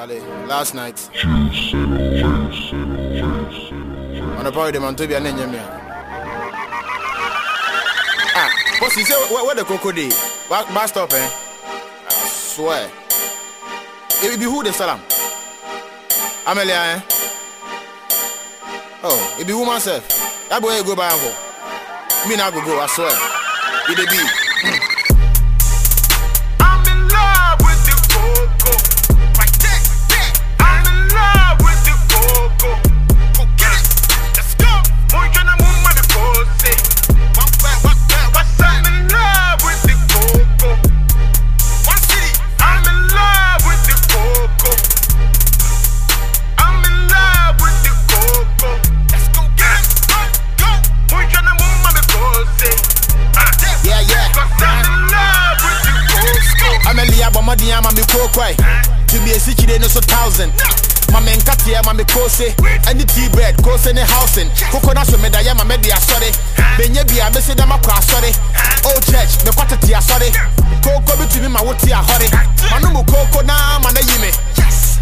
Charlie, last night. On the party, man, to be an enemy. Ah, what's he say? Where, the cocoa day? Back stop, eh? I swear. It will be who the salam? Amelia, eh? Oh, it be woman self. That boy go by for. Me not go go, I swear. It be. Coco. Amelia Bomadian, Mammy Coquay. To be a city, no so thousand. Mamma Katia, Mammy Kose, and the tea bread, Kose and housing. Coconut with Medaya, Mamma Dia, sorry. Benya be a message, I'm cross, sorry. Oh, church, the quarter tia, sorry. Coco between my wood tia, hurry. Manumu Coco, now, man, you me.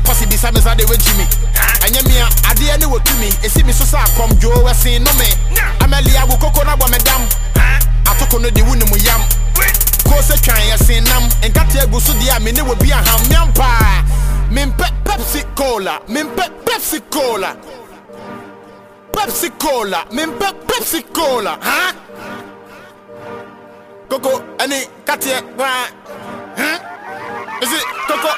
Possibly some how they went to me. And you me, I did any work to me. It see me so sad from Joe, I see no me. Amelia, will coconut, madam. I took on the wound, yam. Kose twan yɛ sen nam. Nkate agu so a pepsi cola pepsi cola pepsi cola mempɛ pepsi cola koko ɛne kateɛ kwaa ɛsi koko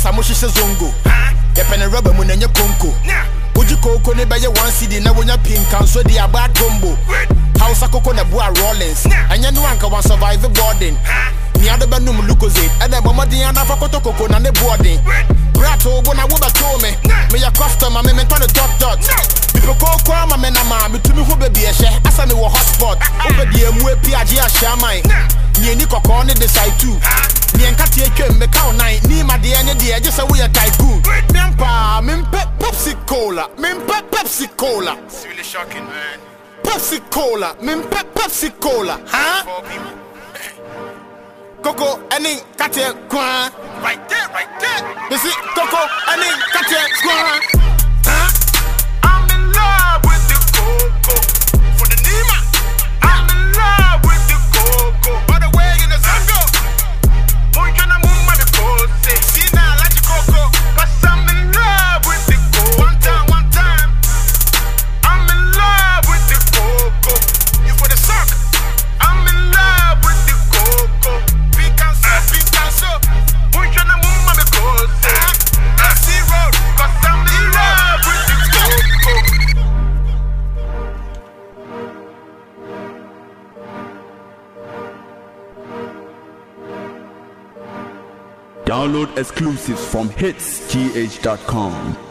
coco. kokoko ne sa mohyehyɛ zongo Huh? yɛpɛ ne rɔba mu na ɛnyɛ konko wogye kooko ne bɛyɛ one cd na wonya pinka nso de aba tombo hausa koko na boa rollins. Ɛnyɛ no anka wan survive boarding. Nea de bɛnom lucozade ɛdɛ bɔ mmɔden anafa kotokoko na ne boɔden brato bo na wobɛtoo me meyɛ customer me mentɔ ne dot dot. Mepɛ kooko ama me nam a metumi ho baabi ɛhyɛ asa mewɔ hotspot wopɛdeɛ mu api agye ahyɛ aman ne de sae tu neɛ nkateɛ twam meka wo nan nimadeɛ ne deɛ gye sɛ woyɛ tycoon. Meampaa mempɛ pepsi cola. Mempɛ pepsi cola. It's really shocking, man. pepsi cola. Mempɛ pepsi cola. Four people. koko ɛne kateɛ Right there, right there. mesi koko ɛne kateɛ kwaa ha Download exclusives from hitsgh.com.